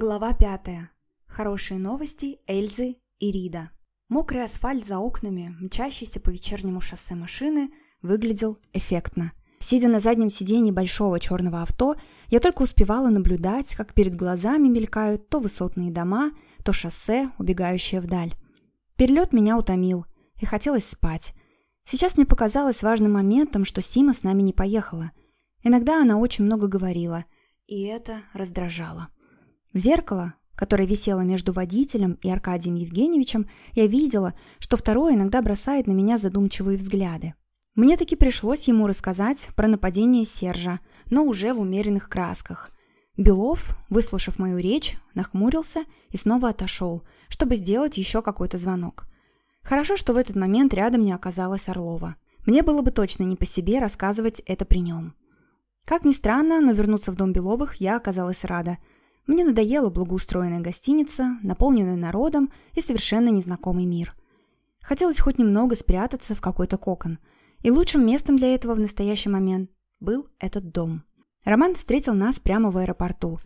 Глава пятая. Хорошие новости Эльзы и Рида. Мокрый асфальт за окнами, мчащийся по вечернему шоссе машины, выглядел эффектно. Сидя на заднем сиденье большого черного авто, я только успевала наблюдать, как перед глазами мелькают то высотные дома, то шоссе, убегающее вдаль. Перелет меня утомил, и хотелось спать. Сейчас мне показалось важным моментом, что Сима с нами не поехала. Иногда она очень много говорила, и это раздражало. В зеркало, которое висело между водителем и Аркадием Евгеньевичем, я видела, что второй иногда бросает на меня задумчивые взгляды. Мне таки пришлось ему рассказать про нападение Сержа, но уже в умеренных красках. Белов, выслушав мою речь, нахмурился и снова отошел, чтобы сделать еще какой-то звонок. Хорошо, что в этот момент рядом не оказалась Орлова. Мне было бы точно не по себе рассказывать это при нем. Как ни странно, но вернуться в дом Беловых я оказалась рада – мне надоела благоустроенная гостиница, наполненная народом и совершенно незнакомый мир. Хотелось хоть немного спрятаться в какой-то кокон. И лучшим местом для этого в настоящий момент был этот дом. Роман встретил нас прямо в аэропорту.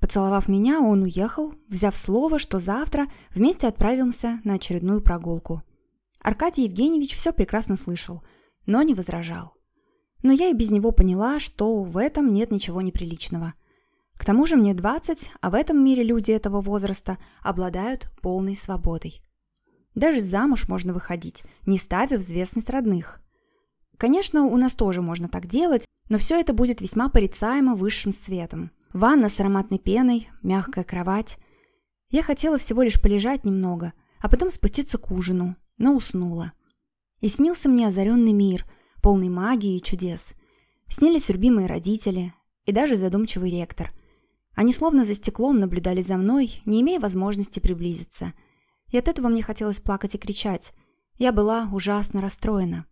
Поцеловав меня, он уехал, взяв слово, что завтра вместе отправимся на очередную прогулку. Аркадий Евгеньевич все прекрасно слышал, но не возражал. Но я и без него поняла, что в этом нет ничего неприличного – к тому же мне 20, а в этом мире люди этого возраста обладают полной свободой. Даже замуж можно выходить, не ставя в известность родных. Конечно, у нас тоже можно так делать, но все это будет весьма порицаемо высшим светом. Ванна с ароматной пеной, мягкая кровать. Я хотела всего лишь полежать немного, а потом спуститься к ужину, но уснула. И снился мне озаренный мир, полный магии и чудес. Снились любимые родители и даже задумчивый ректор – они словно за стеклом наблюдали за мной, не имея возможности приблизиться. И от этого мне хотелось плакать и кричать. Я была ужасно расстроена.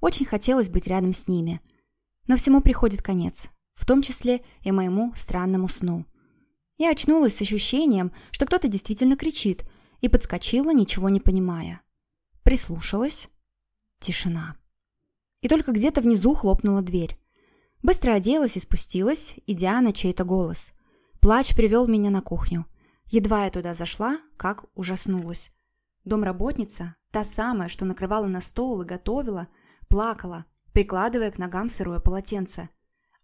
Очень хотелось быть рядом с ними. Но всему приходит конец, в том числе и моему странному сну. Я очнулась с ощущением, что кто-то действительно кричит, и подскочила, ничего не понимая. Прислушалась. Тишина. И только где-то внизу хлопнула дверь. Быстро оделась и спустилась, идя на чей-то голос. Плач привел меня на кухню. Едва я туда зашла, как ужаснулась. Домработница, та самая, что накрывала на стол и готовила, плакала, прикладывая к ногам сырое полотенце.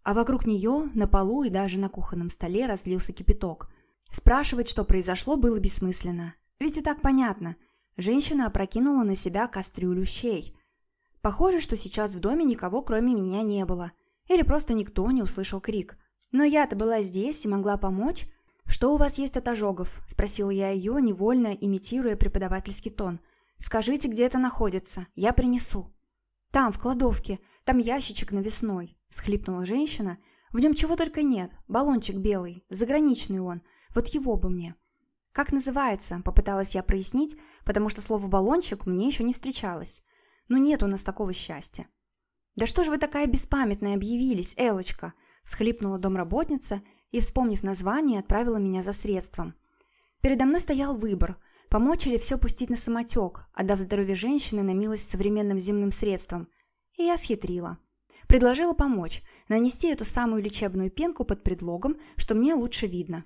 А вокруг нее, на полу и даже на кухонном столе разлился кипяток. Спрашивать, что произошло, было бессмысленно. Ведь и так понятно. Женщина опрокинула на себя кастрюлю щей. Похоже, что сейчас в доме никого, кроме меня, не было. Или просто никто не услышал крик – но я-то была здесь и могла помочь. «Что у вас есть от ожогов?» – спросила я ее, невольно имитируя преподавательский тон. «Скажите, где это находится. Я принесу». «Там, в кладовке. Там ящичек навесной», – схлипнула женщина. «В нем чего только нет. Баллончик белый. Заграничный он. Вот его бы мне». «Как называется?» – попыталась я прояснить, потому что слово «баллончик» мне еще не встречалось. «Ну нет у нас такого счастья». «Да что же вы такая беспамятная объявились, Элочка?» Схлипнула домработница и, вспомнив название, отправила меня за средством. Передо мной стоял выбор – помочь или все пустить на самотек, отдав здоровье женщины на милость современным земным средствам. И я схитрила. Предложила помочь, нанести эту самую лечебную пенку под предлогом, что мне лучше видно.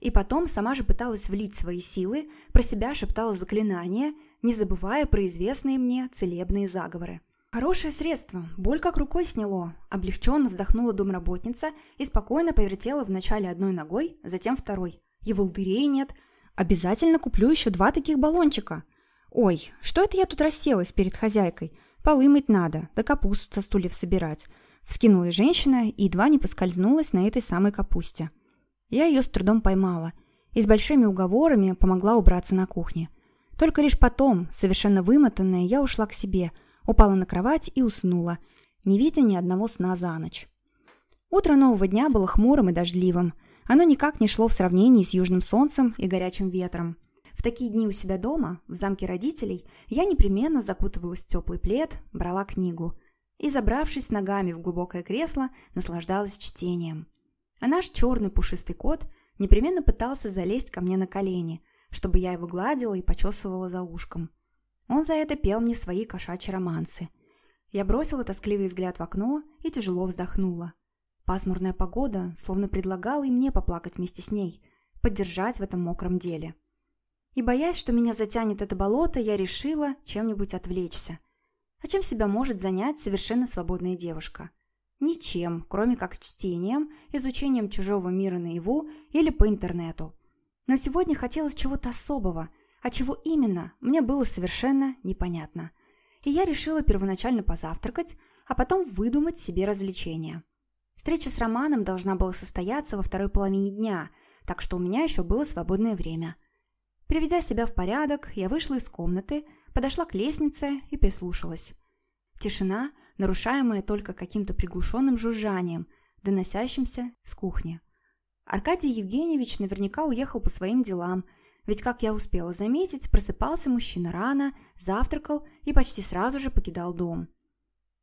И потом сама же пыталась влить свои силы, про себя шептала заклинания, не забывая про известные мне целебные заговоры. Хорошее средство, боль как рукой сняло. Облегченно вздохнула домработница и спокойно повертела вначале одной ногой, затем второй. И волдырей нет. Обязательно куплю еще два таких баллончика. Ой, что это я тут расселась перед хозяйкой? Полы мыть надо, да капусту со стульев собирать. Вскинулась женщина и едва не поскользнулась на этой самой капусте. Я ее с трудом поймала и с большими уговорами помогла убраться на кухне. Только лишь потом, совершенно вымотанная, я ушла к себе – упала на кровать и уснула, не видя ни одного сна за ночь. Утро нового дня было хмурым и дождливым. Оно никак не шло в сравнении с южным солнцем и горячим ветром. В такие дни у себя дома, в замке родителей, я непременно закутывалась в теплый плед, брала книгу и, забравшись ногами в глубокое кресло, наслаждалась чтением. А наш черный пушистый кот непременно пытался залезть ко мне на колени, чтобы я его гладила и почесывала за ушком. Он за это пел мне свои кошачьи романсы. Я бросила тоскливый взгляд в окно и тяжело вздохнула. Пасмурная погода словно предлагала и мне поплакать вместе с ней. поддержать в этом мокром деле. И боясь, что меня затянет это болото, я решила чем-нибудь отвлечься. А чем себя может занять совершенно свободная девушка? Ничем, кроме как чтением, изучением чужого мира наяву или по интернету. Но сегодня хотелось чего-то особого, а чего именно, мне было совершенно непонятно. И я решила первоначально позавтракать, а потом выдумать себе развлечения. Встреча с Романом должна была состояться во второй половине дня, так что у меня еще было свободное время. Приведя себя в порядок, я вышла из комнаты, подошла к лестнице и прислушалась. Тишина, нарушаемая только каким-то приглушенным жужжанием, доносящимся с кухни. Аркадий Евгеньевич наверняка уехал по своим делам, ведь, как я успела заметить, просыпался мужчина рано, завтракал и почти сразу же покидал дом.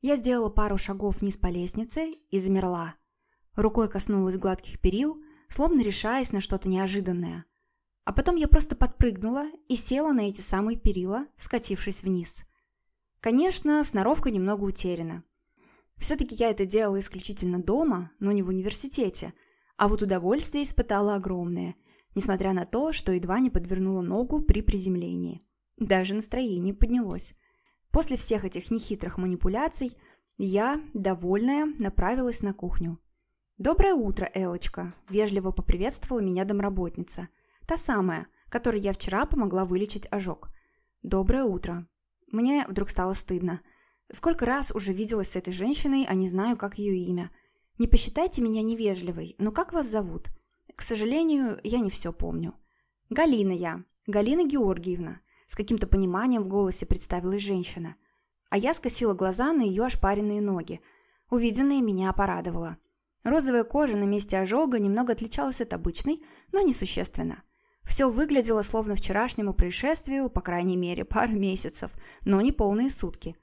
Я сделала пару шагов вниз по лестнице и замерла. Рукой коснулась гладких перил, словно решаясь на что-то неожиданное. А потом я просто подпрыгнула и села на эти самые перила, скатившись вниз. Конечно, сноровка немного утеряна. Все-таки я это делала исключительно дома, но не в университете, а вот удовольствие испытала огромное, несмотря на то, что едва не подвернула ногу при приземлении. Даже настроение поднялось. После всех этих нехитрых манипуляций я, довольная, направилась на кухню. «Доброе утро, Элочка!» – вежливо поприветствовала меня домработница. Та самая, которой я вчера помогла вылечить ожог. «Доброе утро!» Мне вдруг стало стыдно. Сколько раз уже виделась с этой женщиной, а не знаю, как ее имя. Не посчитайте меня невежливой, но как вас зовут? К сожалению, я не все помню. Галина я. Галина Георгиевна. С каким-то пониманием в голосе представилась женщина. А я скосила глаза на ее ошпаренные ноги. Увиденное меня порадовало. Розовая кожа на месте ожога немного отличалась от обычной, но несущественно. Все выглядело словно вчерашнему происшествию, по крайней мере, пару месяцев, но не полные сутки.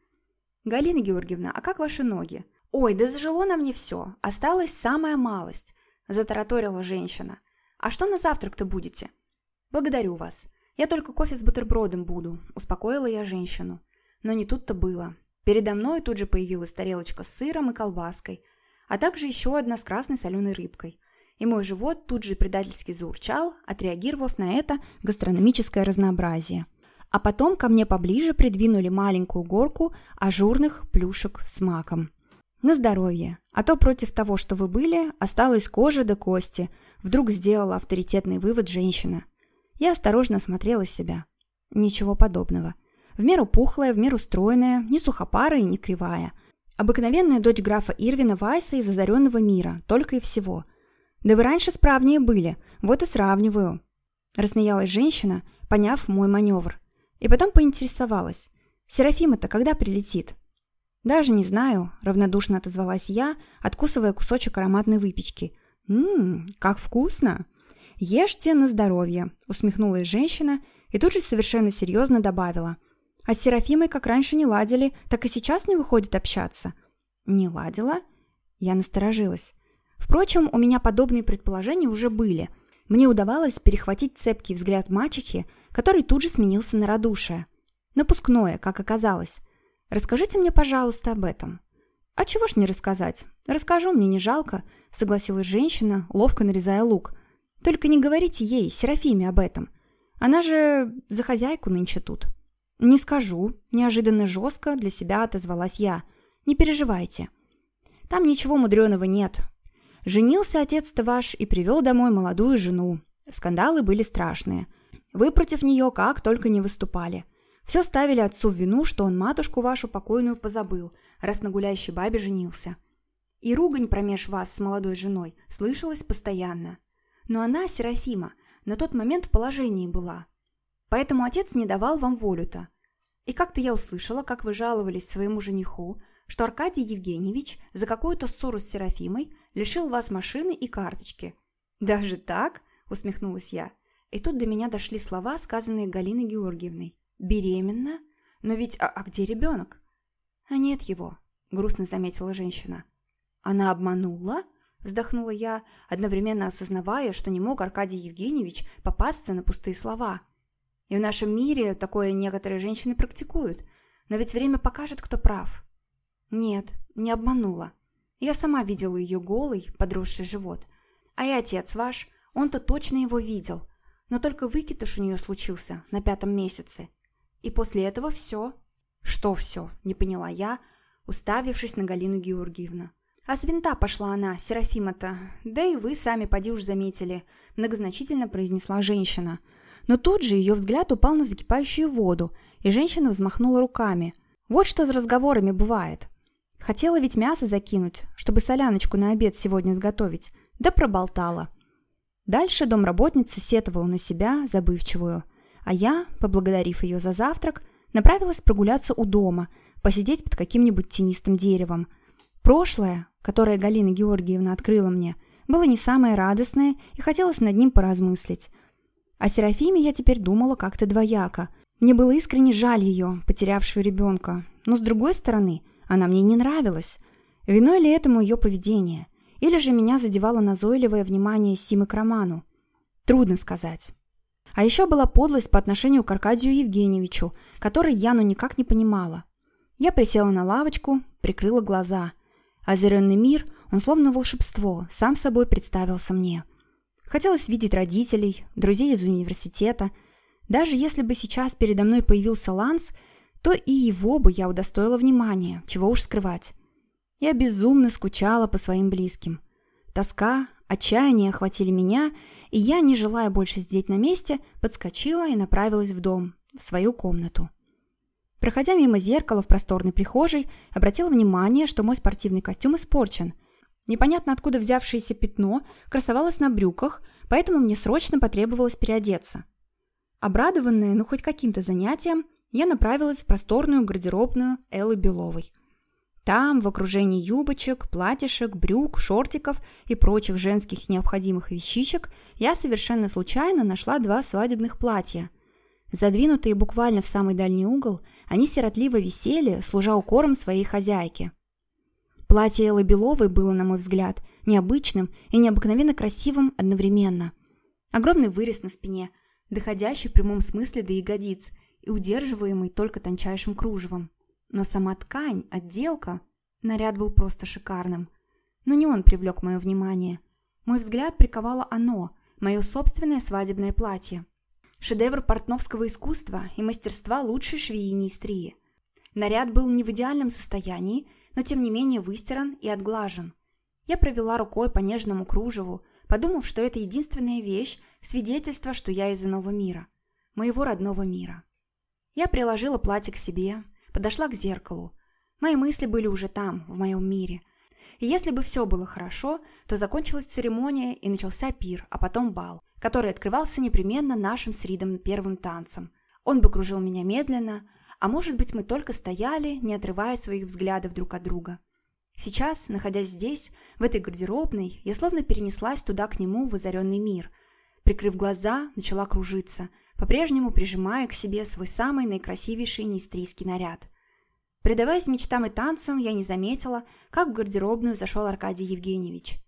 «Галина Георгиевна, а как ваши ноги?» «Ой, да зажило на мне все. Осталась самая малость», – затараторила женщина. «А что на завтрак-то будете?» «Благодарю вас. «Я только кофе с бутербродом буду», – успокоила я женщину. Но не тут-то было. Передо мной тут же появилась тарелочка с сыром и колбаской, а также еще одна с красной соленой рыбкой. И мой живот тут же предательски заурчал, отреагировав на это гастрономическое разнообразие. А потом ко мне поближе придвинули маленькую горку ажурных плюшек с маком. На здоровье. А то против того, что вы были, осталась кожа до кости. Вдруг сделала авторитетный вывод женщина. Я осторожно осмотрела себя. Ничего подобного. В меру пухлая, в меру стройная, не сухопарая и не кривая. Обыкновенная дочь графа Ирвина Вайса из озаренного мира, только и всего. Да вы раньше справнее были, вот и сравниваю. Рассмеялась женщина, поняв мой маневр. И потом поинтересовалась. Серафима-то когда прилетит? Даже не знаю, равнодушно отозвалась я, откусывая кусочек ароматной выпечки. Ммм, как вкусно! «Ешьте на здоровье», – усмехнулась женщина и тут же совершенно серьезно добавила. «А с Серафимой как раньше не ладили, так и сейчас не выходит общаться». «Не ладила?» Я насторожилась. Впрочем, у меня подобные предположения уже были. Мне удавалось перехватить цепкий взгляд мачехи, который тут же сменился на радушие. Напускное, как оказалось. «Расскажите мне, пожалуйста, об этом». «А чего ж не рассказать? Расскажу, мне не жалко», — согласилась женщина, ловко нарезая лук — только не говорите ей, Серафиме, об этом. Она же за хозяйку нынче тут». «Не скажу», – неожиданно жестко для себя отозвалась я. «Не переживайте. Там ничего мудреного нет. Женился отец-то ваш и привел домой молодую жену. Скандалы были страшные. Вы против нее как только не выступали. Все ставили отцу в вину, что он матушку вашу покойную позабыл, раз на гуляющей бабе женился. И ругань промеж вас с молодой женой слышалась постоянно. Но она, Серафима, на тот момент в положении была. Поэтому отец не давал вам волю-то. И как-то я услышала, как вы жаловались своему жениху, что Аркадий Евгеньевич за какую-то ссору с Серафимой лишил вас машины и карточки. «Даже так?» – усмехнулась я. И тут до меня дошли слова, сказанные Галиной Георгиевной. «Беременна? Но ведь... А, а где ребенок?» «А нет его», – грустно заметила женщина. «Она обманула?» Вздохнула я, одновременно осознавая, что не мог Аркадий Евгеньевич попасться на пустые слова. И в нашем мире такое некоторые женщины практикуют. Но ведь время покажет, кто прав. Нет, не обманула. Я сама видела ее голый, подросший живот. А и отец ваш, Он-то точно его видел, но только выкидыш у нее случился на пятом месяце. И после этого все. Что все, не поняла я, уставившись на Галину Георгиевну. А с винта пошла она, Серафима-то. Да и вы сами поди уж заметили, многозначительно произнесла женщина. Но тут же ее взгляд упал на закипающую воду, и женщина взмахнула руками. Вот что с разговорами бывает. Хотела ведь мясо закинуть, чтобы соляночку на обед сегодня сготовить, да проболтала. Дальше домработница сетовала на себя, забывчивую. А я, поблагодарив ее за завтрак, направилась прогуляться у дома, посидеть под каким-нибудь тенистым деревом. Прошлое, которое Галина Георгиевна открыла мне, было не самое радостное и хотелось над ним поразмыслить. О Серафиме я теперь думала как-то двояко. Мне было искренне жаль ее, потерявшую ребенка. Но с другой стороны, она мне не нравилась. Виной ли этому ее поведение? Или же меня задевало назойливое внимание Симы к роману? Трудно сказать. А еще была подлость по отношению к Аркадию Евгеньевичу, который я ну никак не понимала. Я присела на лавочку, прикрыла глаза. Озаренный мир, он словно волшебство, сам собой представился мне. Хотелось видеть родителей, друзей из университета. Даже если бы сейчас передо мной появился Ланс, то и его бы я удостоила внимания, чего уж скрывать. Я безумно скучала по своим близким. Тоска, отчаяние охватили меня, и я, не желая больше сидеть на месте, подскочила и направилась в дом, в свою комнату. Проходя мимо зеркала в просторной прихожей, обратила внимание, что мой спортивный костюм испорчен. Непонятно откуда взявшееся пятно красовалось на брюках, поэтому мне срочно потребовалось переодеться. Обрадованная, ну хоть каким-то занятием, я направилась в просторную гардеробную Эллы Беловой – там, в окружении юбочек, платьишек, брюк, шортиков и прочих женских необходимых вещичек, я совершенно случайно нашла два свадебных платья. Задвинутые буквально в самый дальний угол, они сиротливо висели, служа укором своей хозяйки. Платье Эллы Беловой было, на мой взгляд, необычным и необыкновенно красивым одновременно. Огромный вырез на спине, доходящий в прямом смысле до ягодиц и удерживаемый только тончайшим кружевом. Но сама ткань, отделка... Наряд был просто шикарным. Но не он привлек мое внимание. Мой взгляд приковало оно, мое собственное свадебное платье. Шедевр портновского искусства и мастерства лучшей швеини Истрии. Наряд был не в идеальном состоянии, но тем не менее выстиран и отглажен. Я провела рукой по нежному кружеву, подумав, что это единственная вещь, свидетельство, что я из иного мира. Моего родного мира. Я приложила платье к себе, подошла к зеркалу. Мои мысли были уже там, в моем мире. И если бы все было хорошо, то закончилась церемония и начался пир, а потом бал, который открывался непременно нашим с Ридом первым танцем. Он бы кружил меня медленно, а может быть мы только стояли, не отрывая своих взглядов друг от друга. Сейчас, находясь здесь, в этой гардеробной, я словно перенеслась туда к нему в озаренный мир. Прикрыв глаза, начала кружиться – по-прежнему прижимая к себе свой самый наикрасивейший нестрийский наряд. Предаваясь мечтам и танцам, я не заметила, как в гардеробную зашел Аркадий Евгеньевич.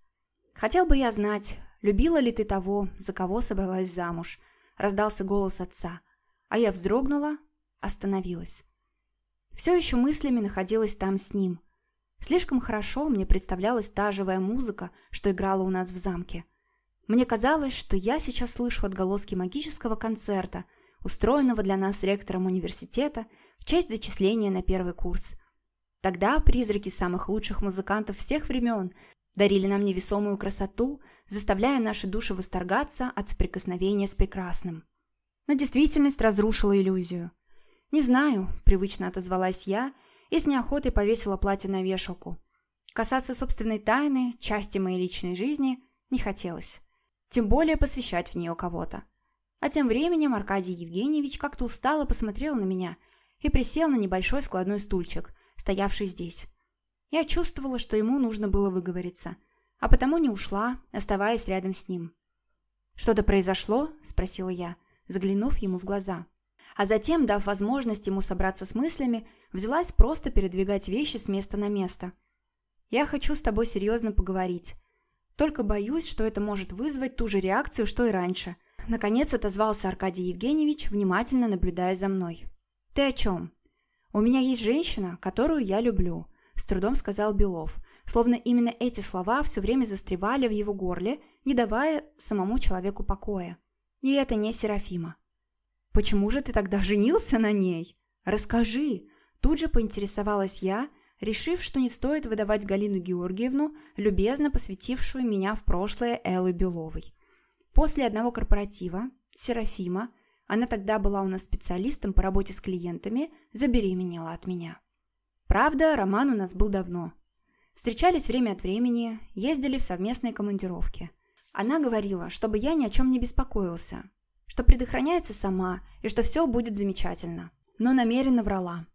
«Хотел бы я знать, любила ли ты того, за кого собралась замуж?» раздался голос отца, а я вздрогнула, остановилась. Все еще мыслями находилась там с ним. Слишком хорошо мне представлялась та живая музыка, что играла у нас в замке – мне казалось, что я сейчас слышу отголоски магического концерта, устроенного для нас ректором университета в честь зачисления на первый курс. Тогда призраки самых лучших музыкантов всех времен дарили нам невесомую красоту, заставляя наши души восторгаться от соприкосновения с прекрасным. Но действительность разрушила иллюзию. «Не знаю», – привычно отозвалась я и с неохотой повесила платье на вешалку. Касаться собственной тайны, части моей личной жизни не хотелось тем более посвящать в нее кого-то. А тем временем Аркадий Евгеньевич как-то устало посмотрел на меня и присел на небольшой складной стульчик, стоявший здесь. Я чувствовала, что ему нужно было выговориться, а потому не ушла, оставаясь рядом с ним. «Что-то произошло?» – спросила я, заглянув ему в глаза. А затем, дав возможность ему собраться с мыслями, взялась просто передвигать вещи с места на место. «Я хочу с тобой серьезно поговорить», только боюсь, что это может вызвать ту же реакцию, что и раньше. Наконец отозвался Аркадий Евгеньевич, внимательно наблюдая за мной. «Ты о чем?» «У меня есть женщина, которую я люблю», – с трудом сказал Белов, словно именно эти слова все время застревали в его горле, не давая самому человеку покоя. И это не Серафима. «Почему же ты тогда женился на ней? Расскажи!» Тут же поинтересовалась я, решив, что не стоит выдавать Галину Георгиевну, любезно посвятившую меня в прошлое Эллы Беловой. После одного корпоратива Серафима, она тогда была у нас специалистом по работе с клиентами, забеременела от меня. Правда, роман у нас был давно. Встречались время от времени, ездили в совместные командировки. Она говорила, чтобы я ни о чем не беспокоился, что предохраняется сама и что все будет замечательно. Но намеренно врала.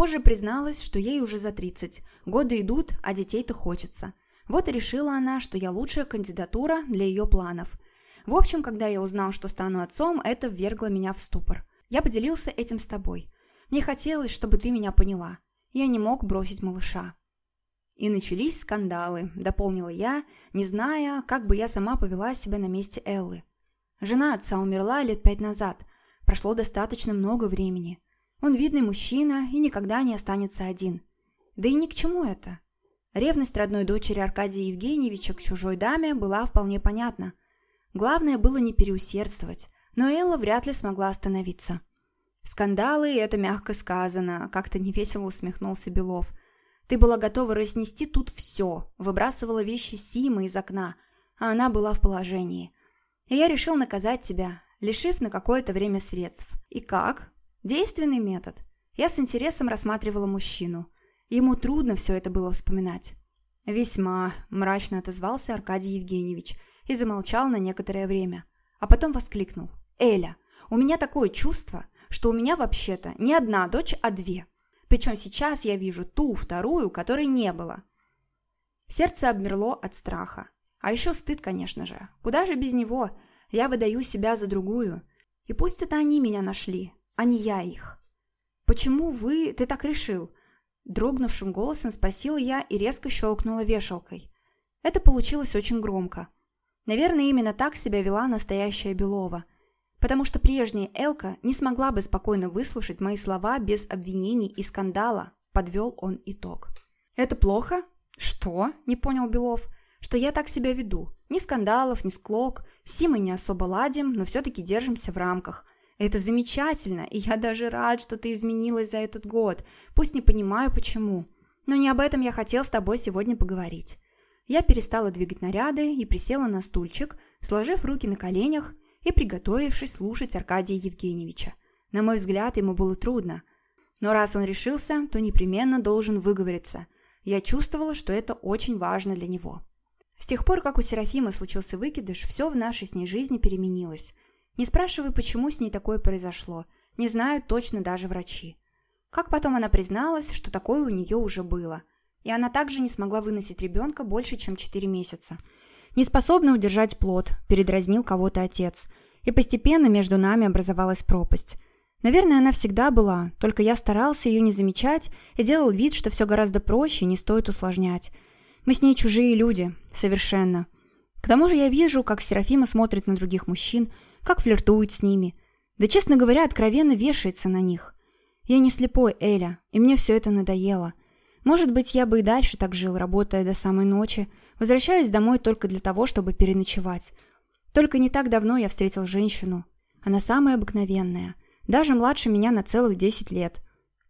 Позже призналась, что ей уже за 30, годы идут, а детей-то хочется. Вот и решила она, что я лучшая кандидатура для ее планов. В общем, когда я узнал, что стану отцом, это ввергло меня в ступор. Я поделился этим с тобой. Мне хотелось, чтобы ты меня поняла. Я не мог бросить малыша. И начались скандалы, дополнила я, не зная, как бы я сама повела себя на месте Эллы. Жена отца умерла лет пять назад. Прошло достаточно много времени. Он видный мужчина и никогда не останется один. Да и ни к чему это. Ревность родной дочери Аркадия Евгеньевича к чужой даме была вполне понятна. Главное было не переусердствовать, но Элла вряд ли смогла остановиться. «Скандалы – это мягко сказано», – как-то невесело усмехнулся Белов. «Ты была готова разнести тут все, выбрасывала вещи Симы из окна, а она была в положении. Я решил наказать тебя, лишив на какое-то время средств. И как? Действенный метод. Я с интересом рассматривала мужчину. Ему трудно все это было вспоминать. «Весьма», – мрачно отозвался Аркадий Евгеньевич и замолчал на некоторое время. А потом воскликнул. «Эля, у меня такое чувство, что у меня вообще-то не одна дочь, а две. Причем сейчас я вижу ту вторую, которой не было. Сердце обмерло от страха. А еще стыд, конечно же. Куда же без него? Я выдаю себя за другую. И пусть это они меня нашли, а не я их. «Почему вы... ты так решил?» Дрогнувшим голосом спросила я и резко щелкнула вешалкой. Это получилось очень громко. Наверное, именно так себя вела настоящая Белова – потому что прежняя Элка не смогла бы спокойно выслушать мои слова без обвинений и скандала, подвел он итог. «Это плохо?» «Что?» – не понял Белов. «Что я так себя веду. Ни скандалов, ни склок. С Симой не особо ладим, но все-таки держимся в рамках. Это замечательно, и я даже рад, что ты изменилась за этот год. Пусть не понимаю, почему. Но не об этом я хотел с тобой сегодня поговорить». Я перестала двигать наряды и присела на стульчик, сложив руки на коленях и приготовившись слушать Аркадия Евгеньевича. На мой взгляд, ему было трудно. Но раз он решился, то непременно должен выговориться. Я чувствовала, что это очень важно для него. С тех пор, как у Серафимы случился выкидыш, все в нашей с ней жизни переменилось. Не спрашивай, почему с ней такое произошло. Не знают точно даже врачи. Как потом она призналась, что такое у нее уже было. И она также не смогла выносить ребенка больше, чем 4 месяца – не способна удержать плод, передразнил кого-то отец. И постепенно между нами образовалась пропасть. Наверное, она всегда была, только я старался ее не замечать и делал вид, что все гораздо проще и не стоит усложнять. Мы с ней чужие люди, совершенно. К тому же я вижу, как Серафима смотрит на других мужчин, как флиртует с ними. Да, честно говоря, откровенно вешается на них. Я не слепой, Эля, и мне все это надоело. Может быть, я бы и дальше так жил, работая до самой ночи, Возвращаюсь домой только для того, чтобы переночевать. Только не так давно я встретил женщину. Она самая обыкновенная. Даже младше меня на целых 10 лет.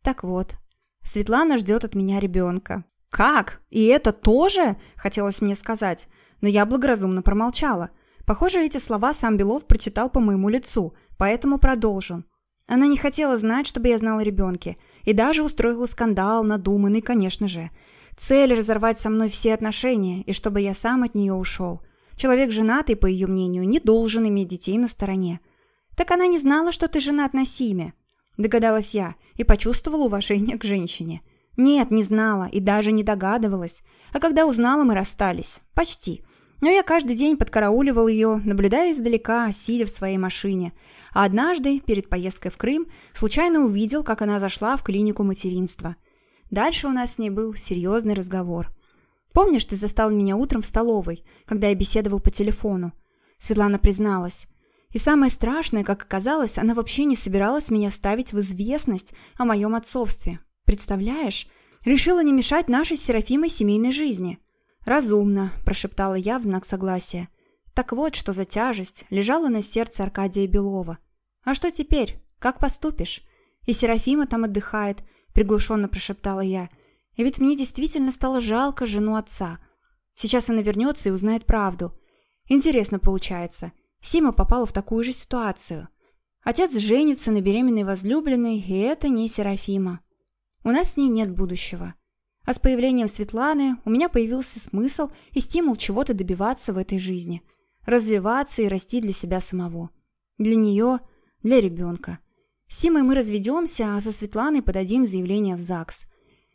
Так вот, Светлана ждет от меня ребенка. «Как? И это тоже?» – хотелось мне сказать. Но я благоразумно промолчала. Похоже, эти слова сам Белов прочитал по моему лицу, поэтому продолжил. Она не хотела знать, чтобы я знал о ребенке, и даже устроила скандал, надуманный, конечно же. Цель – разорвать со мной все отношения, и чтобы я сам от нее ушел. Человек женатый, по ее мнению, не должен иметь детей на стороне. Так она не знала, что ты женат на Симе. Догадалась я и почувствовала уважение к женщине. Нет, не знала и даже не догадывалась. А когда узнала, мы расстались. Почти. Но я каждый день подкарауливал ее, наблюдая издалека, сидя в своей машине. А однажды, перед поездкой в Крым, случайно увидел, как она зашла в клинику материнства – Дальше у нас с ней был серьезный разговор. «Помнишь, ты застал меня утром в столовой, когда я беседовал по телефону?» Светлана призналась. И самое страшное, как оказалось, она вообще не собиралась меня ставить в известность о моем отцовстве. Представляешь? Решила не мешать нашей с Серафимой семейной жизни. «Разумно», – прошептала я в знак согласия. Так вот, что за тяжесть лежала на сердце Аркадия Белова. «А что теперь? Как поступишь?» «И Серафима там отдыхает», – приглушенно прошептала я. «И ведь мне действительно стало жалко жену отца. Сейчас она вернется и узнает правду. Интересно получается. Сима попала в такую же ситуацию. Отец женится на беременной возлюбленной, и это не Серафима. У нас с ней нет будущего. А с появлением Светланы у меня появился смысл и стимул чего-то добиваться в этой жизни. Развиваться и расти для себя самого. Для нее, для ребенка. С Симой мы разведемся, а со Светланой подадим заявление в ЗАГС.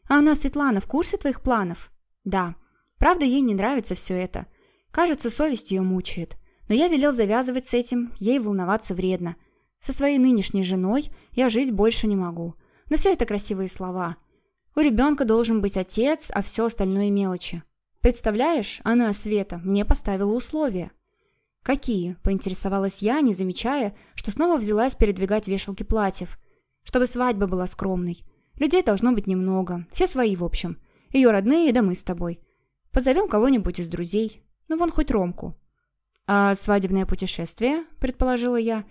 А она, Светлана, в курсе твоих планов? Да. Правда, ей не нравится все это. Кажется, совесть ее мучает. Но я велел завязывать с этим, ей волноваться вредно. Со своей нынешней женой я жить больше не могу. Но все это красивые слова. У ребенка должен быть отец, а все остальное мелочи. Представляешь, она, Света, мне поставила условия. «Какие?» – поинтересовалась я, не замечая, что снова взялась передвигать вешалки платьев. Чтобы свадьба была скромной. Людей должно быть немного, все свои в общем. Ее родные, да мы с тобой. Позовем кого-нибудь из друзей. Ну, вон хоть Ромку. «А свадебное путешествие?» – предположила я.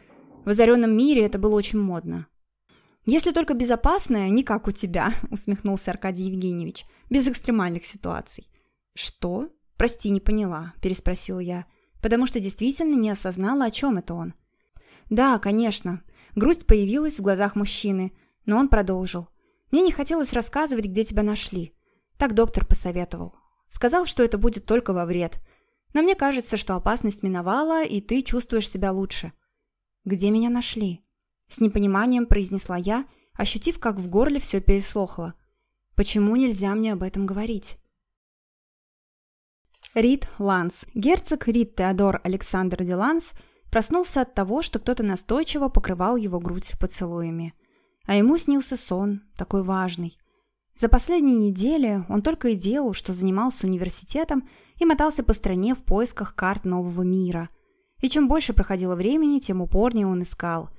В озаренном мире это было очень модно. «Если только безопасное, не как у тебя», – усмехнулся Аркадий Евгеньевич, – «без экстремальных ситуаций». «Что? Прости, не поняла», – переспросила я, потому что действительно не осознала, о чем это он. «Да, конечно». Грусть появилась в глазах мужчины, но он продолжил. «Мне не хотелось рассказывать, где тебя нашли. Так доктор посоветовал. Сказал, что это будет только во вред. Но мне кажется, что опасность миновала, и ты чувствуешь себя лучше. Где меня нашли? С непониманием произнесла я, ощутив, как в горле все переслохло. Почему нельзя мне об этом говорить? Рид Ланс. Герцог Рид Теодор Александр де Ланс проснулся от того, что кто-то настойчиво покрывал его грудь поцелуями. А ему снился сон, такой важный. За последние недели он только и делал, что занимался университетом и мотался по стране в поисках карт нового мира. И чем больше проходило времени, тем упорнее он искал.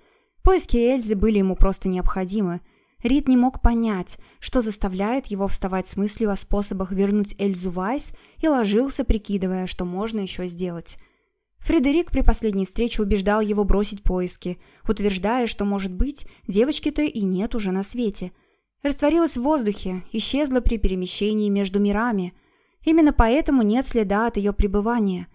Поиски Эльзы были ему просто необходимы. Рид не мог понять, что заставляет его вставать с мыслью о способах вернуть Эльзу Вайс и ложился, прикидывая, что можно еще сделать. Фредерик при последней встрече убеждал его бросить поиски, утверждая, что, может быть, девочки-то и нет уже на свете – растворилась в воздухе, исчезла при перемещении между мирами. Именно поэтому нет следа от ее пребывания.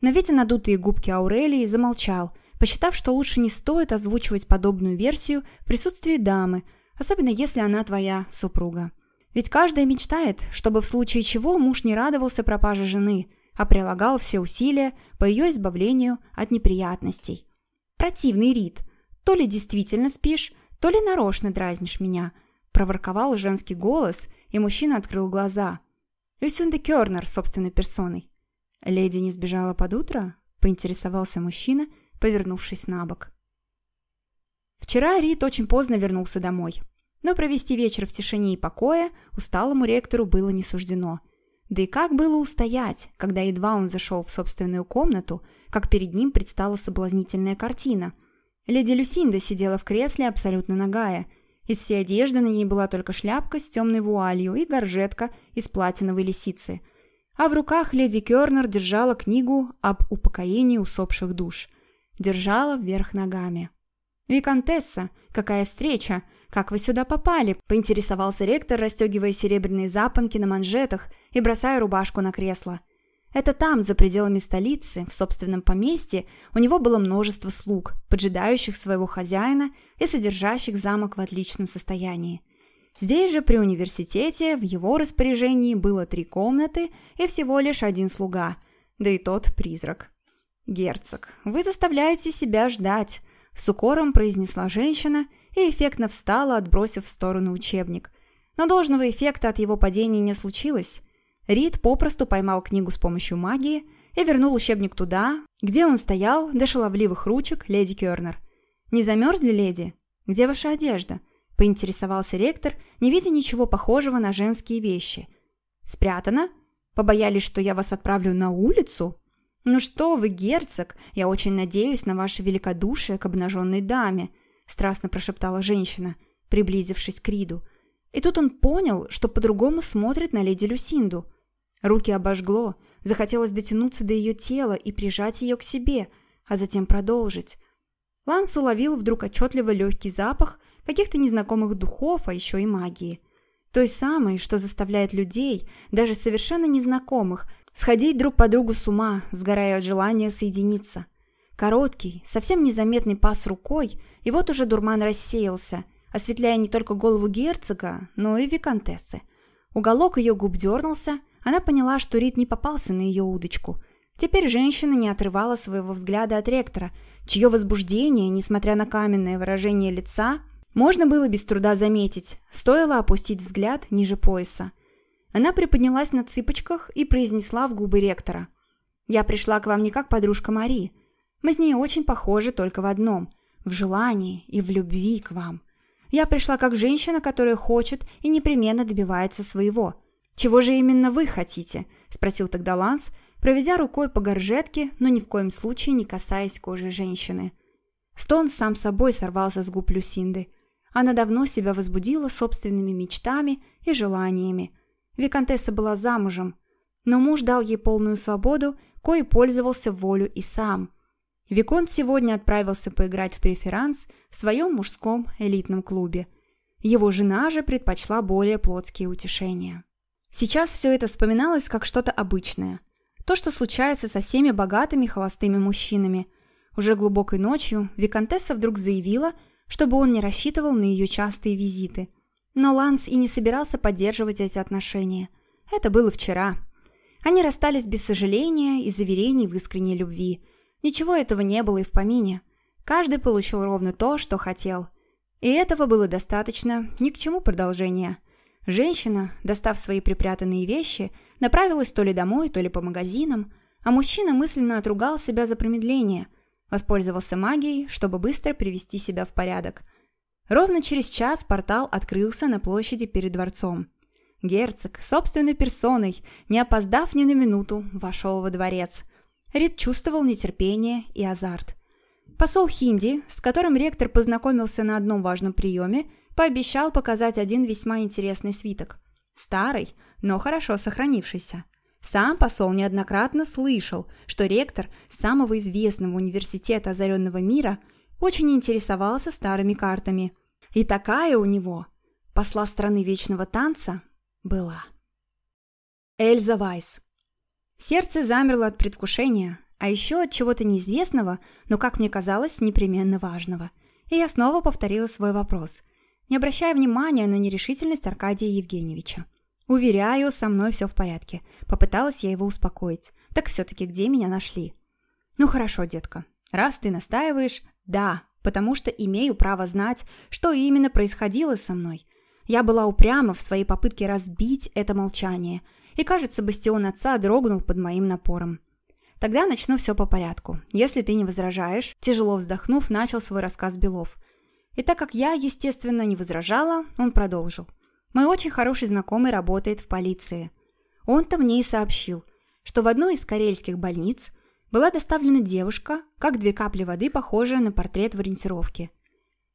Но ведь надутые губки Аурелии замолчал, посчитав, что лучше не стоит озвучивать подобную версию в присутствии дамы, особенно если она твоя супруга. Ведь каждая мечтает, чтобы в случае чего муж не радовался пропаже жены, а прилагал все усилия по ее избавлению от неприятностей. Противный Рид. То ли действительно спишь, то ли нарочно дразнишь меня – проворковал женский голос, и мужчина открыл глаза. Люсюнда Кёрнер собственной персоной. «Леди не сбежала под утро?» – поинтересовался мужчина, повернувшись на бок. Вчера Рид очень поздно вернулся домой. Но провести вечер в тишине и покое усталому ректору было не суждено. Да и как было устоять, когда едва он зашел в собственную комнату, как перед ним предстала соблазнительная картина. Леди Люсинда сидела в кресле абсолютно нагая – из всей одежды на ней была только шляпка с темной вуалью и горжетка из платиновой лисицы. А в руках леди Кёрнер держала книгу об упокоении усопших душ. Держала вверх ногами. «Викантесса, какая встреча! Как вы сюда попали?» – поинтересовался ректор, расстегивая серебряные запонки на манжетах и бросая рубашку на кресло. Это там, за пределами столицы, в собственном поместье, у него было множество слуг, поджидающих своего хозяина и содержащих замок в отличном состоянии. Здесь же, при университете, в его распоряжении было три комнаты и всего лишь один слуга, да и тот призрак. «Герцог, вы заставляете себя ждать», – с укором произнесла женщина и эффектно встала, отбросив в сторону учебник. Но должного эффекта от его падения не случилось. Рид попросту поймал книгу с помощью магии и вернул учебник туда, где он стоял до шаловливых ручек леди Кёрнер. «Не замерзли, леди? Где ваша одежда?» – поинтересовался ректор, не видя ничего похожего на женские вещи. «Спрятано? Побоялись, что я вас отправлю на улицу?» «Ну что вы, герцог, я очень надеюсь на ваше великодушие к обнаженной даме», – страстно прошептала женщина, приблизившись к Риду. И тут он понял, что по-другому смотрит на леди Люсинду – Руки обожгло, захотелось дотянуться до ее тела и прижать ее к себе, а затем продолжить. Ланс уловил вдруг отчетливо легкий запах каких-то незнакомых духов, а еще и магии. Той самой, что заставляет людей, даже совершенно незнакомых, сходить друг по другу с ума, сгорая от желания соединиться. Короткий, совсем незаметный пас рукой, и вот уже дурман рассеялся, осветляя не только голову герцога, но и виконтессы. Уголок ее губ дернулся, она поняла, что Рид не попался на ее удочку. Теперь женщина не отрывала своего взгляда от ректора, чье возбуждение, несмотря на каменное выражение лица, можно было без труда заметить, стоило опустить взгляд ниже пояса. Она приподнялась на цыпочках и произнесла в губы ректора. «Я пришла к вам не как подружка Мари. Мы с ней очень похожи только в одном – в желании и в любви к вам. Я пришла как женщина, которая хочет и непременно добивается своего. Чего же именно вы хотите?» – спросил тогда Ланс, проведя рукой по горжетке, но ни в коем случае не касаясь кожи женщины. Стон сам собой сорвался с губ Люсинды – она давно себя возбудила собственными мечтами и желаниями. Викантесса была замужем, но муж дал ей полную свободу, кое пользовался волю и сам. Виконт сегодня отправился поиграть в преферанс в своем мужском элитном клубе. Его жена же предпочла более плотские утешения. Сейчас все это вспоминалось как что-то обычное. То, что случается со всеми богатыми холостыми мужчинами. Уже глубокой ночью Викантесса вдруг заявила, чтобы он не рассчитывал на ее частые визиты. Но Ланс и не собирался поддерживать эти отношения. Это было вчера. Они расстались без сожаления и заверений в искренней любви. Ничего этого не было и в помине. Каждый получил ровно то, что хотел. И этого было достаточно, ни к чему продолжения. Женщина, достав свои припрятанные вещи, направилась то ли домой, то ли по магазинам, а мужчина мысленно отругал себя за промедление – Воспользовался магией, чтобы быстро привести себя в порядок. Ровно через час портал открылся на площади перед дворцом. Герцог, собственной персоной, не опоздав ни на минуту, вошел во дворец. Рид чувствовал нетерпение и азарт. Посол Хинди, с которым ректор познакомился на одном важном приеме, пообещал показать один весьма интересный свиток. Старый, но хорошо сохранившийся. Сам посол неоднократно слышал, что ректор самого известного университета озаренного мира очень интересовался старыми картами. И такая у него, посла страны вечного танца, была. Эльза Вайс. Сердце замерло от предвкушения, а еще от чего-то неизвестного, но, как мне казалось, непременно важного. И я снова повторила свой вопрос, не обращая внимания на нерешительность Аркадия Евгеньевича. «Уверяю, со мной все в порядке». Попыталась я его успокоить. «Так все-таки где меня нашли?» «Ну хорошо, детка. Раз ты настаиваешь, да, потому что имею право знать, что именно происходило со мной. Я была упряма в своей попытке разбить это молчание, и, кажется, бастион отца дрогнул под моим напором. Тогда начну все по порядку. Если ты не возражаешь, тяжело вздохнув, начал свой рассказ Белов. И так как я, естественно, не возражала, он продолжил. Мой очень хороший знакомый работает в полиции. Он-то мне и сообщил, что в одной из карельских больниц была доставлена девушка, как две капли воды, похожая на портрет в ориентировке.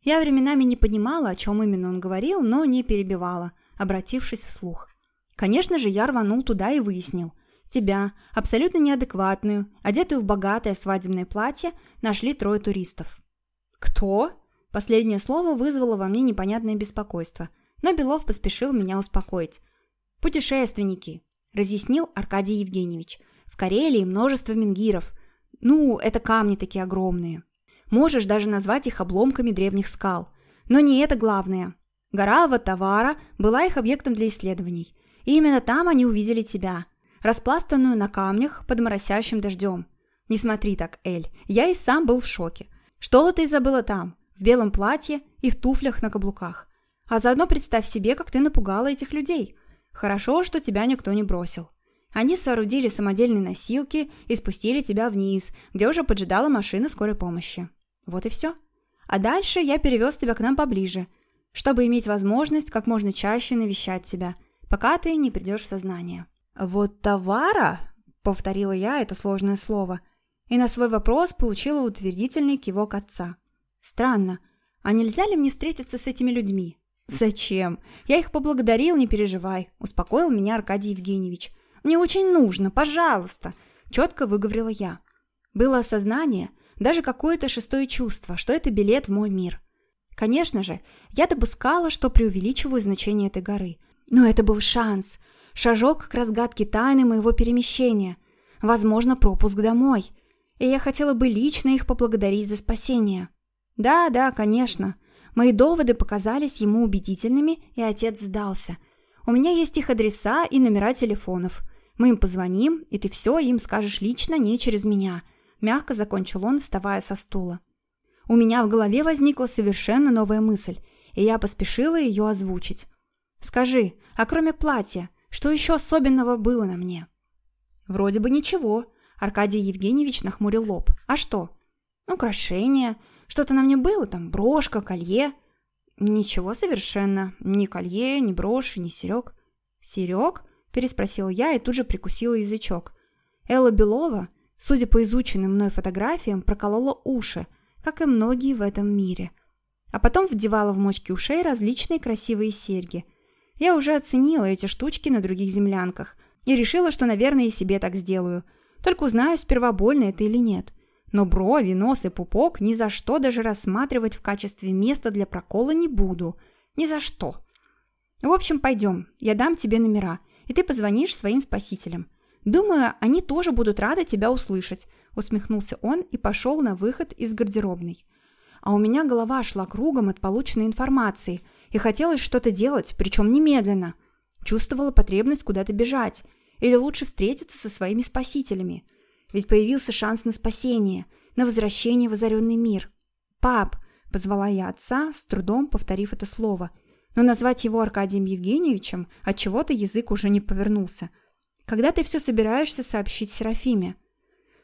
Я временами не понимала, о чем именно он говорил, но не перебивала, обратившись вслух. Конечно же, я рванул туда и выяснил. Тебя, абсолютно неадекватную, одетую в богатое свадебное платье, нашли трое туристов. «Кто?» Последнее слово вызвало во мне непонятное беспокойство – но Белов поспешил меня успокоить. «Путешественники», – разъяснил Аркадий Евгеньевич. «В Карелии множество менгиров. Ну, это камни такие огромные. Можешь даже назвать их обломками древних скал. Но не это главное. Гора Ватавара была их объектом для исследований. И именно там они увидели тебя, распластанную на камнях под моросящим дождем. Не смотри так, Эль, я и сам был в шоке. Что ты забыла там, в белом платье и в туфлях на каблуках? А заодно представь себе, как ты напугала этих людей. Хорошо, что тебя никто не бросил. Они соорудили самодельные носилки и спустили тебя вниз, где уже поджидала машина скорой помощи. Вот и все. А дальше я перевез тебя к нам поближе, чтобы иметь возможность как можно чаще навещать тебя, пока ты не придешь в сознание. «Вот товара?» — повторила я это сложное слово, и на свой вопрос получила утвердительный кивок отца. «Странно, а нельзя ли мне встретиться с этими людьми?» «Зачем? Я их поблагодарил, не переживай», – успокоил меня Аркадий Евгеньевич. Мне очень нужно, пожалуйста!» Четко выговорила я. Было осознание, даже какое-то шестое чувство, что это билет в мой мир. Конечно же, я допускала, что преувеличиваю значение этой горы. Но это был шанс. Шажок к разгадке тайны моего перемещения. Возможно, пропуск домой. И я хотела бы лично их поблагодарить за спасение. Да, да, конечно. Мои доводы показались ему убедительными, и отец сдался. У меня есть их адреса и номера телефонов. Мы им позвоним, и ты все им скажешь лично, не через меня. Мягко закончил он, вставая со стула. У меня в голове возникла совершенно новая мысль, и я поспешила ее озвучить. «Скажи, а кроме платья, что еще особенного было на мне?» «Вроде бы ничего», – Аркадий Евгеньевич нахмурил лоб. «А что?» «Украшения. Что-то на мне было, там брошка, колье». «Ничего совершенно. Ни колье, ни броши, ни серег». «Серег?» – переспросила я и тут же прикусила язычок. Элла Белова, судя по изученным мной фотографиям, проколола уши – как и многие в этом мире. А потом вдевала в мочки ушей различные красивые серьги. Я уже оценила эти штучки на других землянках и решила, что, наверное, и себе так сделаю. Только узнаю сперва, больно это или нет. Но брови, нос и пупок ни за что даже рассматривать в качестве места для прокола не буду. Ни за что. В общем, пойдем, я дам тебе номера, и ты позвонишь своим спасителям. Думаю, они тоже будут рады тебя услышать, усмехнулся он и пошел на выход из гардеробной. А у меня голова шла кругом от полученной информации, и хотелось что-то делать, причем немедленно. Чувствовала потребность куда-то бежать, или лучше встретиться со своими спасителями. Ведь появился шанс на спасение, на возвращение в озаренный мир. «Пап!» – позвала я отца, с трудом повторив это слово. Но назвать его Аркадием Евгеньевичем от чего то язык уже не повернулся. «Когда ты все собираешься сообщить Серафиме?»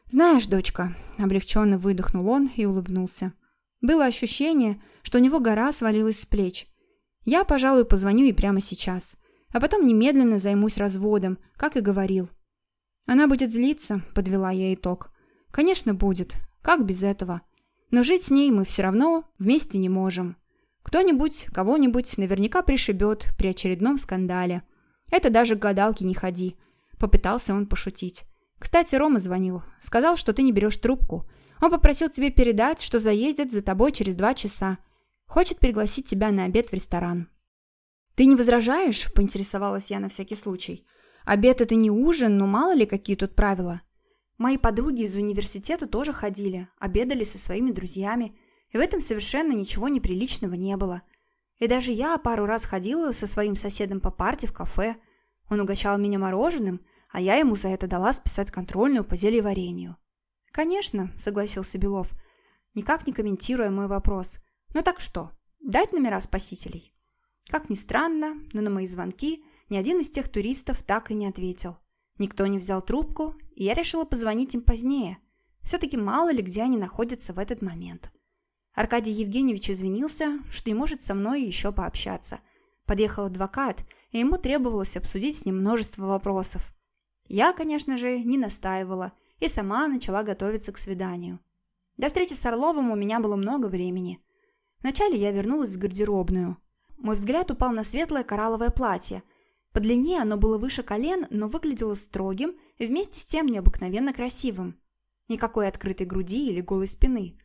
«Знаешь, дочка», — облегченно выдохнул он и улыбнулся. Было ощущение, что у него гора свалилась с плеч. «Я, пожалуй, позвоню ей прямо сейчас, а потом немедленно займусь разводом, как и говорил». «Она будет злиться», — подвела я итог. «Конечно, будет. Как без этого? Но жить с ней мы все равно вместе не можем. Кто-нибудь кого-нибудь наверняка пришибет при очередном скандале. Это даже к гадалке не ходи», — попытался он пошутить. Кстати, Рома звонил. Сказал, что ты не берешь трубку. Он попросил тебе передать, что заедет за тобой через два часа. Хочет пригласить тебя на обед в ресторан. «Ты не возражаешь?» – поинтересовалась я на всякий случай. «Обед – это не ужин, но мало ли какие тут правила». Мои подруги из университета тоже ходили, обедали со своими друзьями, и в этом совершенно ничего неприличного не было. И даже я пару раз ходила со своим соседом по парте в кафе. Он угощал меня мороженым – а я ему за это дала списать контрольную по зельеварению. «Конечно», — согласился Белов, никак не комментируя мой вопрос. «Ну так что, дать номера спасителей?» Как ни странно, но на мои звонки ни один из тех туристов так и не ответил. Никто не взял трубку, и я решила позвонить им позднее. Все-таки мало ли где они находятся в этот момент. Аркадий Евгеньевич извинился, что не может со мной еще пообщаться. Подъехал адвокат, и ему требовалось обсудить с ним множество вопросов. Я, конечно же, не настаивала и сама начала готовиться к свиданию. До встречи с Орловым у меня было много времени. Вначале я вернулась в гардеробную. Мой взгляд упал на светлое коралловое платье. По длине оно было выше колен, но выглядело строгим и вместе с тем необыкновенно красивым. Никакой открытой груди или голой спины.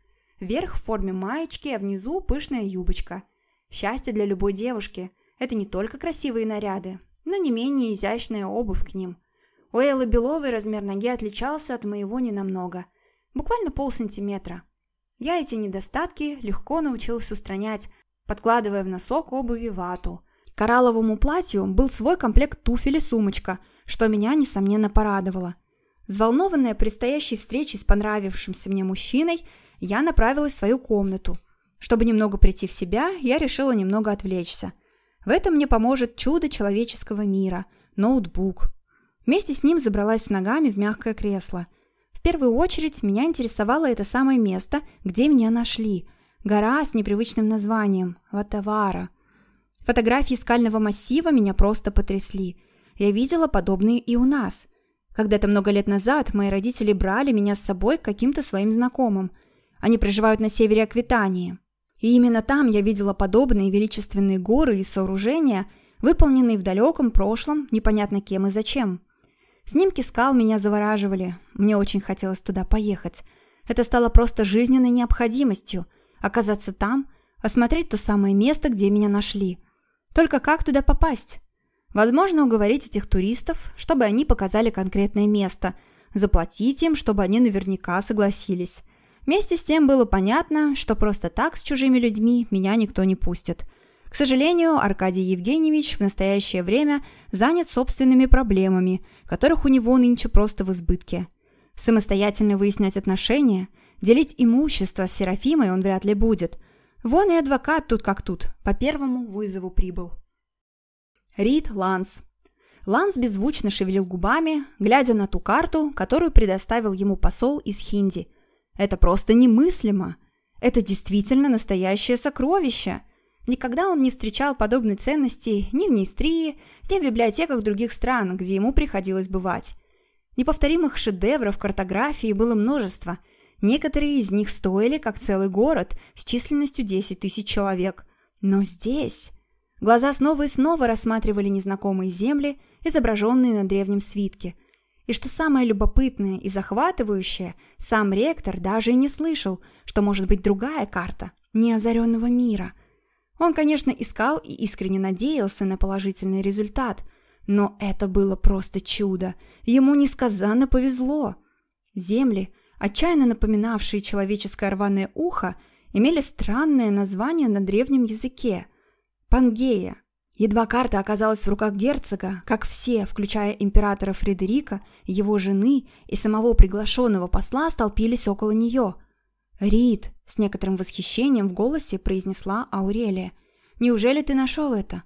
Верх в форме маечки, а внизу пышная юбочка. Счастье для любой девушки – это не только красивые наряды, но не менее изящная обувь к ним – у Эллы Беловой размер ноги отличался от моего ненамного. Буквально полсантиметра. Я эти недостатки легко научилась устранять, подкладывая в носок обуви вату. Коралловому платью был свой комплект туфель и сумочка, что меня, несомненно, порадовало. Взволнованная предстоящей встречей с понравившимся мне мужчиной, я направилась в свою комнату. Чтобы немного прийти в себя, я решила немного отвлечься. В этом мне поможет чудо человеческого мира – ноутбук. Вместе с ним забралась с ногами в мягкое кресло. В первую очередь меня интересовало это самое место, где меня нашли. Гора с непривычным названием – Ватавара. Фотографии скального массива меня просто потрясли. Я видела подобные и у нас. Когда-то много лет назад мои родители брали меня с собой к каким-то своим знакомым. Они проживают на севере Аквитании. И именно там я видела подобные величественные горы и сооружения, выполненные в далеком прошлом, непонятно кем и зачем – Снимки скал меня завораживали, мне очень хотелось туда поехать. Это стало просто жизненной необходимостью – оказаться там, осмотреть то самое место, где меня нашли. Только как туда попасть? Возможно, уговорить этих туристов, чтобы они показали конкретное место, заплатить им, чтобы они наверняка согласились. Вместе с тем было понятно, что просто так с чужими людьми меня никто не пустит. К сожалению, Аркадий Евгеньевич в настоящее время занят собственными проблемами, которых у него нынче просто в избытке. Самостоятельно выяснять отношения, делить имущество с Серафимой он вряд ли будет. Вон и адвокат тут как тут, по первому вызову прибыл. Рид Ланс. Ланс беззвучно шевелил губами, глядя на ту карту, которую предоставил ему посол из Хинди. Это просто немыслимо. Это действительно настоящее сокровище. Никогда он не встречал подобной ценности ни в Нейстрии, ни в библиотеках других стран, где ему приходилось бывать. Неповторимых шедевров картографии было множество. Некоторые из них стоили как целый город с численностью 10 тысяч человек. Но здесь... Глаза снова и снова рассматривали незнакомые земли, изображенные на древнем свитке. И что самое любопытное и захватывающее, сам ректор даже и не слышал, что может быть другая карта, неозаренного мира. Он, конечно, искал и искренне надеялся на положительный результат – но это было просто чудо. Ему несказанно повезло. Земли, отчаянно напоминавшие человеческое рваное ухо, имели странное название на древнем языке – Пангея. Едва карта оказалась в руках герцога, как все, включая императора Фредерика, его жены и самого приглашенного посла, столпились около нее. «Рид», – с некоторым восхищением в голосе произнесла Аурелия, – «неужели ты нашел это?»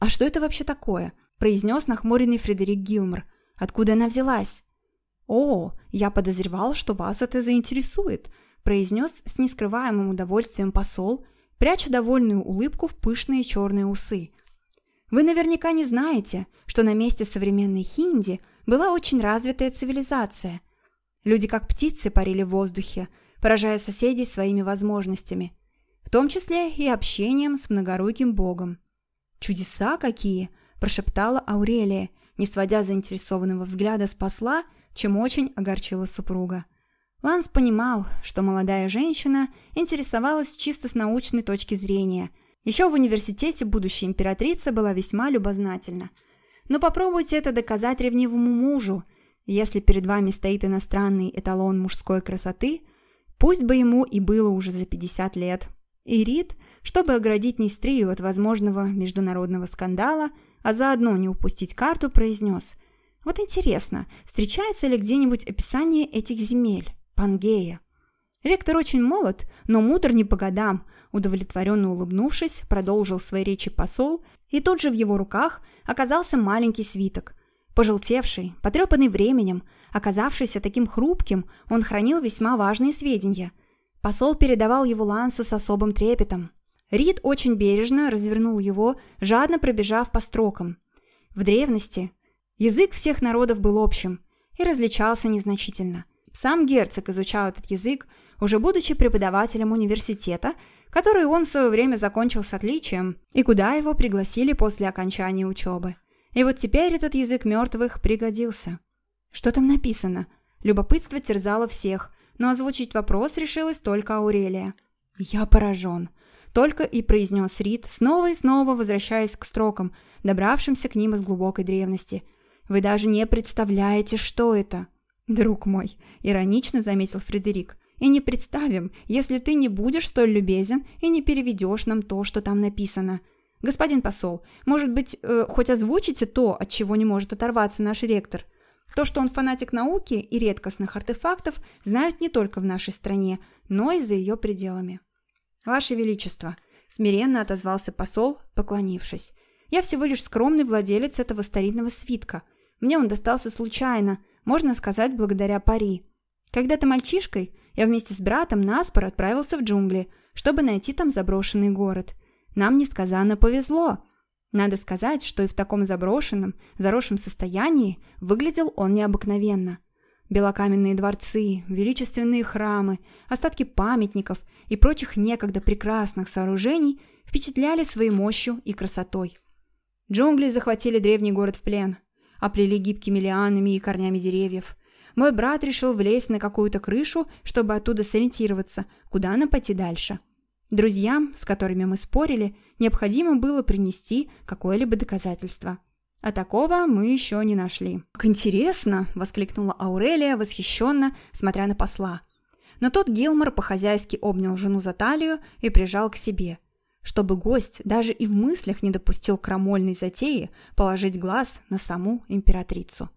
«А что это вообще такое?» произнес нахмуренный Фредерик Гилмор. «Откуда она взялась?» «О, я подозревал, что вас это заинтересует», произнес с нескрываемым удовольствием посол, пряча довольную улыбку в пышные черные усы. «Вы наверняка не знаете, что на месте современной Хинди была очень развитая цивилизация. Люди как птицы парили в воздухе, поражая соседей своими возможностями, в том числе и общением с многоруким богом. Чудеса какие!» прошептала Аурелия, не сводя заинтересованного взгляда с посла, чем очень огорчила супруга. Ланс понимал, что молодая женщина интересовалась чисто с научной точки зрения. Еще в университете будущая императрица была весьма любознательна. Но попробуйте это доказать ревнивому мужу. Если перед вами стоит иностранный эталон мужской красоты, пусть бы ему и было уже за 50 лет. И Рид, чтобы оградить Нестрию от возможного международного скандала, а заодно не упустить карту, произнес «Вот интересно, встречается ли где-нибудь описание этих земель? Пангея?» Ректор очень молод, но мудр не по годам, удовлетворенно улыбнувшись, продолжил свои речи посол, и тут же в его руках оказался маленький свиток. Пожелтевший, потрепанный временем, оказавшийся таким хрупким, он хранил весьма важные сведения. Посол передавал его Лансу с особым трепетом. Рид очень бережно развернул его, жадно пробежав по строкам. В древности язык всех народов был общим и различался незначительно. Сам герцог изучал этот язык, уже будучи преподавателем университета, который он в свое время закончил с отличием, и куда его пригласили после окончания учебы. И вот теперь этот язык мертвых пригодился. Что там написано? Любопытство терзало всех, но озвучить вопрос решилась только Аурелия. «Я поражен», только и произнес Рид, снова и снова возвращаясь к строкам, добравшимся к ним из глубокой древности. «Вы даже не представляете, что это!» «Друг мой», — иронично заметил Фредерик, «и не представим, если ты не будешь столь любезен и не переведешь нам то, что там написано. Господин посол, может быть, э, хоть озвучите то, от чего не может оторваться наш ректор?» То, что он фанатик науки и редкостных артефактов, знают не только в нашей стране, но и за ее пределами. «Ваше Величество», – смиренно отозвался посол, поклонившись. «Я всего лишь скромный владелец этого старинного свитка. Мне он достался случайно, можно сказать, благодаря пари. Когда-то мальчишкой я вместе с братом наспор отправился в джунгли, чтобы найти там заброшенный город. Нам несказанно повезло. Надо сказать, что и в таком заброшенном, заросшем состоянии выглядел он необыкновенно. Белокаменные дворцы, величественные храмы, остатки памятников и прочих некогда прекрасных сооружений впечатляли своей мощью и красотой. Джунгли захватили древний город в плен, оплели гибкими лианами и корнями деревьев. Мой брат решил влезть на какую-то крышу, чтобы оттуда сориентироваться, куда нам пойти дальше. Друзьям, с которыми мы спорили, необходимо было принести какое-либо доказательство. А такого мы еще не нашли. «Как интересно!» – воскликнула Аурелия восхищенно, смотря на посла. Но тот Гилмор по-хозяйски обнял жену за талию и прижал к себе, чтобы гость даже и в мыслях не допустил крамольной затеи положить глаз на саму императрицу.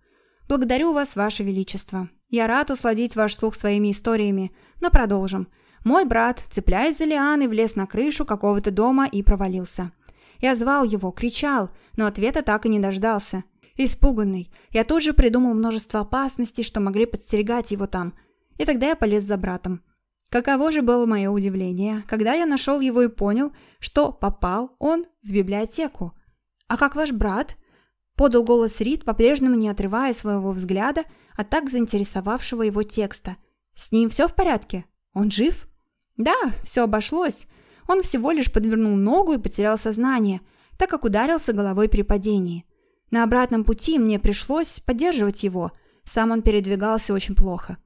«Благодарю вас, ваше величество. Я рад усладить ваш слух своими историями, но продолжим – мой брат, цепляясь за лианы, влез на крышу какого-то дома и провалился. Я звал его, кричал, но ответа так и не дождался. Испуганный, я тут же придумал множество опасностей, что могли подстерегать его там. И тогда я полез за братом. Каково же было мое удивление, когда я нашел его и понял, что попал он в библиотеку. «А как ваш брат?» Подал голос Рид, по-прежнему не отрывая своего взгляда от так заинтересовавшего его текста. «С ним все в порядке? Он жив?» Да, все обошлось. Он всего лишь подвернул ногу и потерял сознание, так как ударился головой при падении. На обратном пути мне пришлось поддерживать его, сам он передвигался очень плохо.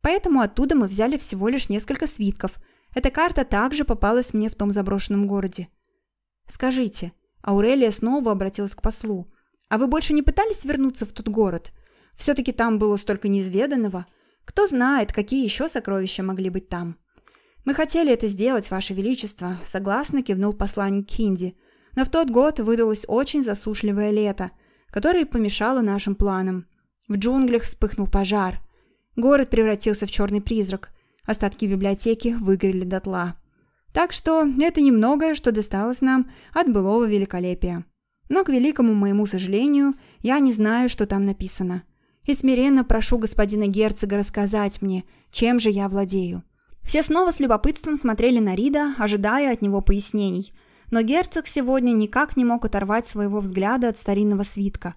Поэтому оттуда мы взяли всего лишь несколько свитков. Эта карта также попалась мне в том заброшенном городе. Скажите, Аурелия снова обратилась к послу. А вы больше не пытались вернуться в тот город? Все-таки там было столько неизведанного. Кто знает, какие еще сокровища могли быть там. «Мы хотели это сделать, Ваше Величество», — согласно кивнул посланник Хинди. «Но в тот год выдалось очень засушливое лето, которое помешало нашим планам. В джунглях вспыхнул пожар. Город превратился в черный призрак. Остатки библиотеки выгорели дотла. Так что это немногое, что досталось нам от былого великолепия. Но, к великому моему сожалению, я не знаю, что там написано. И смиренно прошу господина герцога рассказать мне, чем же я владею». Все снова с любопытством смотрели на Рида, ожидая от него пояснений. Но герцог сегодня никак не мог оторвать своего взгляда от старинного свитка.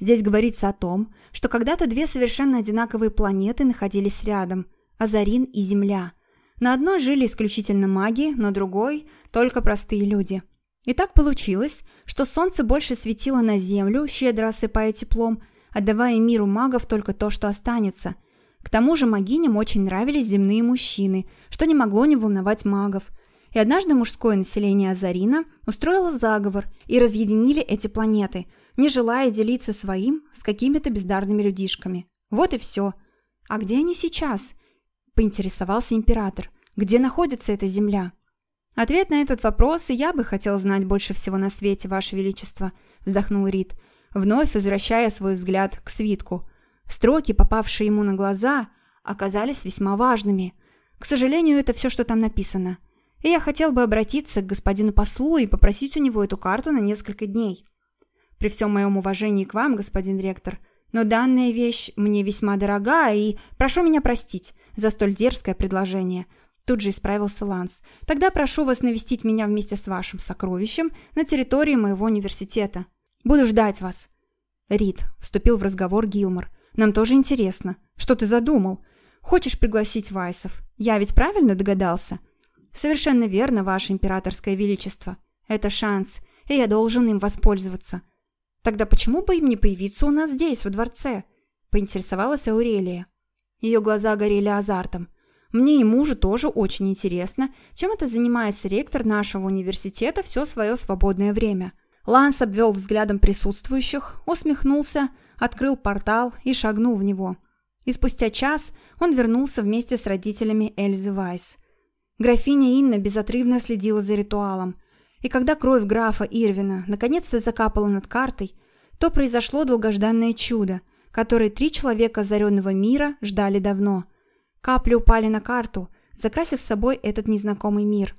Здесь говорится о том, что когда-то две совершенно одинаковые планеты находились рядом – Азарин и Земля. На одной жили исключительно маги, на другой – только простые люди. И так получилось, что солнце больше светило на Землю, щедро осыпая теплом, отдавая миру магов только то, что останется – к тому же магиням очень нравились земные мужчины, что не могло не волновать магов. И однажды мужское население Азарина устроило заговор и разъединили эти планеты, не желая делиться своим с какими-то бездарными людишками. Вот и все. А где они сейчас? Поинтересовался император. Где находится эта земля? Ответ на этот вопрос я бы хотел знать больше всего на свете, Ваше Величество, вздохнул Рид, вновь возвращая свой взгляд к свитку. Строки, попавшие ему на глаза, оказались весьма важными. К сожалению, это все, что там написано. И я хотел бы обратиться к господину послу и попросить у него эту карту на несколько дней. При всем моем уважении к вам, господин ректор, но данная вещь мне весьма дорога, и прошу меня простить за столь дерзкое предложение. Тут же исправился Ланс. Тогда прошу вас навестить меня вместе с вашим сокровищем на территории моего университета. Буду ждать вас. Рид вступил в разговор Гилмор. Нам тоже интересно. Что ты задумал? Хочешь пригласить Вайсов? Я ведь правильно догадался? Совершенно верно, ваше императорское величество. Это шанс, и я должен им воспользоваться. Тогда почему бы им не появиться у нас здесь, во дворце? Поинтересовалась Аурелия. Ее глаза горели азартом. Мне и мужу тоже очень интересно, чем это занимается ректор нашего университета все свое свободное время. Ланс обвел взглядом присутствующих, усмехнулся, открыл портал и шагнул в него. И спустя час он вернулся вместе с родителями Эльзы Вайс. Графиня Инна безотрывно следила за ритуалом, и когда кровь графа Ирвина наконец-то закапала над картой, то произошло долгожданное чудо, которое три человека озаренного мира ждали давно. Капли упали на карту, закрасив собой этот незнакомый мир.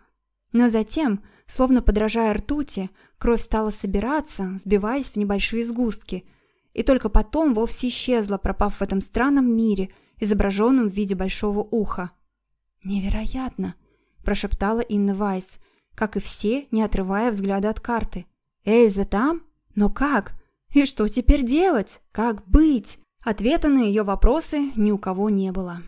Но затем, словно подражая ртути, кровь стала собираться, сбиваясь в небольшие сгустки – и только потом вовсе исчезла, пропав в этом странном мире, изображенном в виде большого уха. «Невероятно!» – прошептала Инна Вайс, как и все, не отрывая взгляда от карты. «Эльза там? Но как? И что теперь делать? Как быть?» Ответа на ее вопросы ни у кого не было.